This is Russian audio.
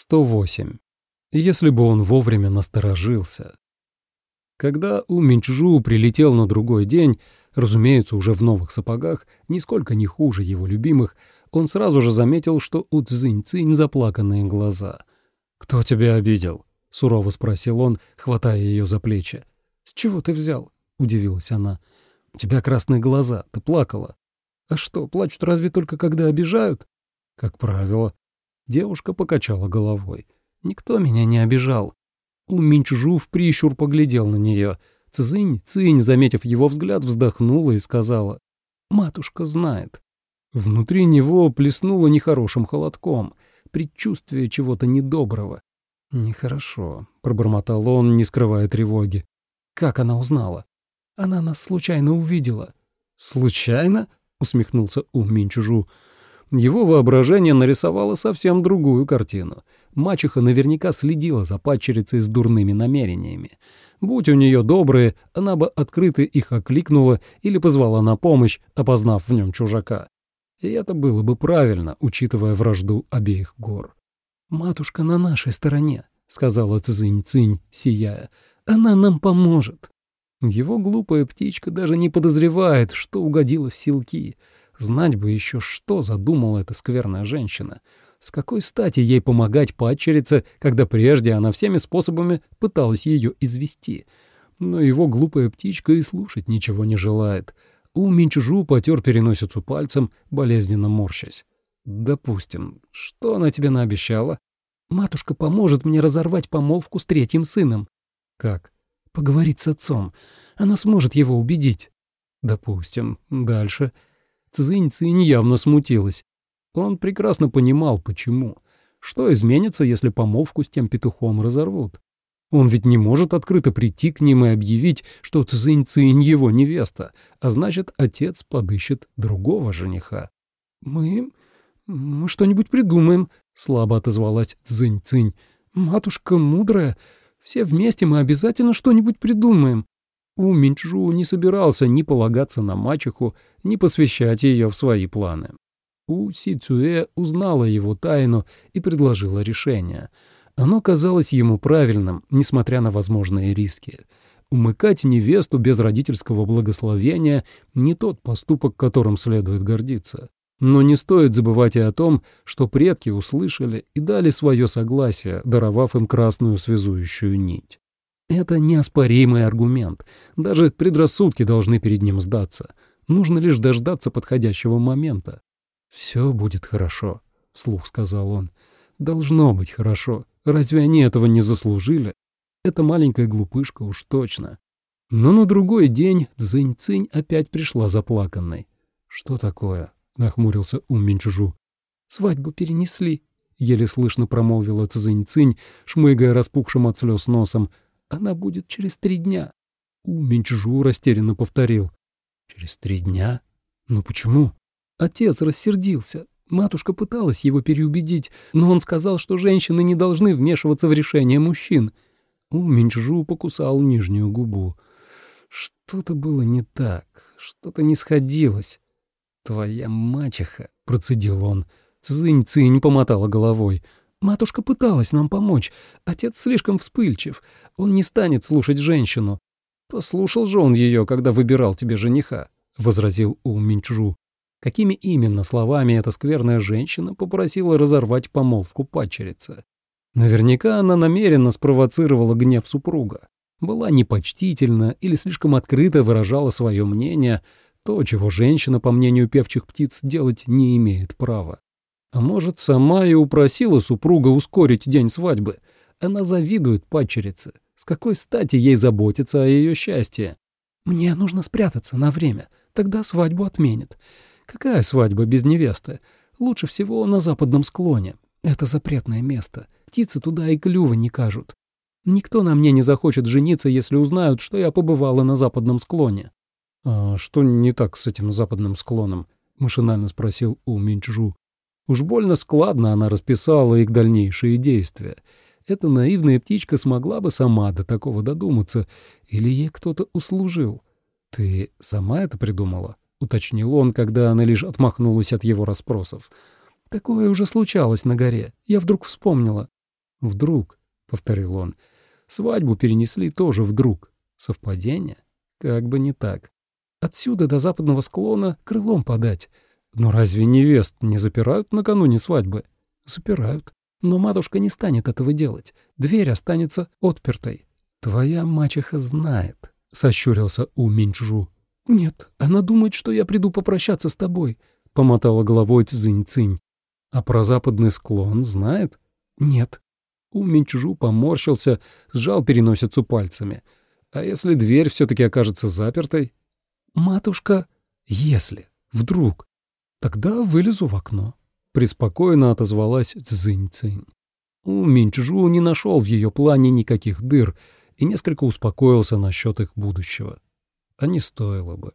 108. Если бы он вовремя насторожился. Когда У Минчжу прилетел на другой день, разумеется, уже в новых сапогах, нисколько не хуже его любимых, он сразу же заметил, что у Цзинь-Цинь заплаканные глаза. «Кто тебя обидел?» — сурово спросил он, хватая ее за плечи. «С чего ты взял?» — удивилась она. «У тебя красные глаза, ты плакала». «А что, плачут разве только когда обижают?» «Как правило». Девушка покачала головой. «Никто меня не обижал». У Минчжу в прищур поглядел на нее. Цзынь, Цинь, заметив его взгляд, вздохнула и сказала. «Матушка знает». Внутри него плеснуло нехорошим холодком, предчувствие чего-то недоброго. «Нехорошо», — пробормотал он, не скрывая тревоги. «Как она узнала?» «Она нас случайно увидела». «Случайно?» — усмехнулся У Минчужу. Его воображение нарисовало совсем другую картину. Мачеха наверняка следила за падчерицей с дурными намерениями. Будь у нее добрые, она бы открыто их окликнула или позвала на помощь, опознав в нем чужака. И это было бы правильно, учитывая вражду обеих гор. «Матушка на нашей стороне», — сказала Цзинь-Цинь, сияя. «Она нам поможет». Его глупая птичка даже не подозревает, что угодила в силки — Знать бы еще, что задумала эта скверная женщина. С какой стати ей помогать падчерице, когда прежде она всеми способами пыталась ее извести? Но его глупая птичка и слушать ничего не желает. У Минчжу потер переносицу пальцем, болезненно морщась. «Допустим. Что она тебе наобещала?» «Матушка поможет мне разорвать помолвку с третьим сыном». «Как?» «Поговорить с отцом. Она сможет его убедить». «Допустим. Дальше». Цзинь-Цинь явно смутилась. Он прекрасно понимал, почему. Что изменится, если помолвку с тем петухом разорвут? Он ведь не может открыто прийти к ним и объявить, что Цзинь-Цинь его невеста, а значит, отец подыщет другого жениха. «Мы... мы что-нибудь придумаем», — слабо отозвалась Цзинь-Цинь. «Матушка мудрая, все вместе мы обязательно что-нибудь придумаем». У Минчжу не собирался ни полагаться на мачеху, ни посвящать ее в свои планы. У Си Цюэ узнала его тайну и предложила решение. Оно казалось ему правильным, несмотря на возможные риски. Умыкать невесту без родительского благословения — не тот поступок, которым следует гордиться. Но не стоит забывать и о том, что предки услышали и дали свое согласие, даровав им красную связующую нить. Это неоспоримый аргумент. Даже предрассудки должны перед ним сдаться. Нужно лишь дождаться подходящего момента. «Все будет хорошо», — вслух сказал он. «Должно быть хорошо. Разве они этого не заслужили? Эта маленькая глупышка уж точно». Но на другой день Цзинь-Цинь опять пришла заплаканной. «Что такое?» — нахмурился Ум. «Свадьбу перенесли», — еле слышно промолвила Цзинь-Цинь, шмыгая распухшим от слез носом, она будет через три дня. У Минчжу растерянно повторил. Через три дня? Ну почему? Отец рассердился. Матушка пыталась его переубедить, но он сказал, что женщины не должны вмешиваться в решение мужчин. У Минчжу покусал нижнюю губу. Что-то было не так, что-то не сходилось. «Твоя мачеха», — процедил он. Цзынь-цинь помотала головой. Матушка пыталась нам помочь. Отец слишком вспыльчив. Он не станет слушать женщину. Послушал же он ее, когда выбирал тебе жениха, — возразил У Минчжу. Какими именно словами эта скверная женщина попросила разорвать помолвку падчерицы? Наверняка она намеренно спровоцировала гнев супруга. Была непочтительна или слишком открыто выражала свое мнение, то, чего женщина, по мнению певчих птиц, делать не имеет права. А может, сама и упросила супруга ускорить день свадьбы. Она завидует падчерице. С какой стати ей заботиться о ее счастье? Мне нужно спрятаться на время, тогда свадьбу отменят. Какая свадьба без невесты? Лучше всего на западном склоне. Это запретное место. Птицы туда и клюва не кажут. Никто на мне не захочет жениться, если узнают, что я побывала на западном склоне. — А что не так с этим западным склоном? — машинально спросил У Минчжу. Уж больно складно она расписала их дальнейшие действия. Эта наивная птичка смогла бы сама до такого додуматься, или ей кто-то услужил. «Ты сама это придумала?» — уточнил он, когда она лишь отмахнулась от его расспросов. «Такое уже случалось на горе. Я вдруг вспомнила. «Вдруг», — повторил он, — «свадьбу перенесли тоже вдруг. Совпадение? Как бы не так. Отсюда до западного склона крылом подать. Но разве невест не запирают накануне свадьбы? Запирают. Но матушка не станет этого делать. Дверь останется отпертой. Твоя мачеха знает, — сощурился У Минчжу. Нет, она думает, что я приду попрощаться с тобой, — помотала головой Цзинь-Цинь. А про западный склон знает? Нет. У Минчжу поморщился, сжал переносицу пальцами. А если дверь все-таки окажется запертой? Матушка, если, вдруг, тогда вылезу в окно. Преспокойно отозвалась Цзинь-Цинь. У Минчжу не нашел в ее плане никаких дыр и несколько успокоился насчет их будущего. А не стоило бы.